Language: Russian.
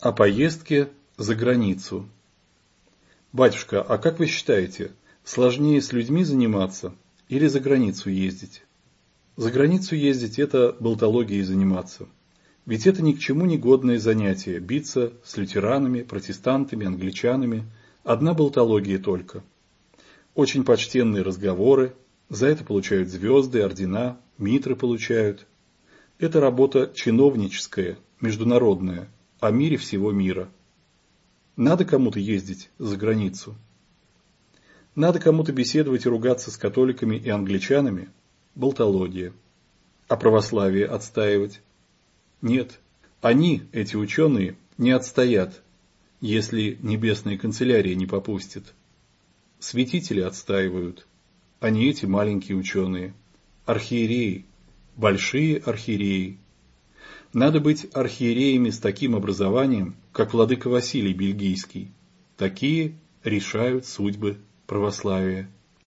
О поездке за границу. Батюшка, а как вы считаете, сложнее с людьми заниматься или за границу ездить? За границу ездить – это болтологией заниматься. Ведь это ни к чему не годное занятие – биться с лютеранами, протестантами, англичанами. Одна болтология только. Очень почтенные разговоры, за это получают звезды, ордена, митры получают. Это работа чиновническая, международная, о мире всего мира. Надо кому-то ездить за границу. Надо кому-то беседовать и ругаться с католиками и англичанами – болтология. А православие отстаивать? Нет, они, эти ученые, не отстоят, если небесная канцелярия не попустит. Святители отстаивают, а не эти маленькие ученые. Архиереи, большие архиереи. Надо быть архиереями с таким образованием, как владыка Василий Бельгийский. Такие решают судьбы православия.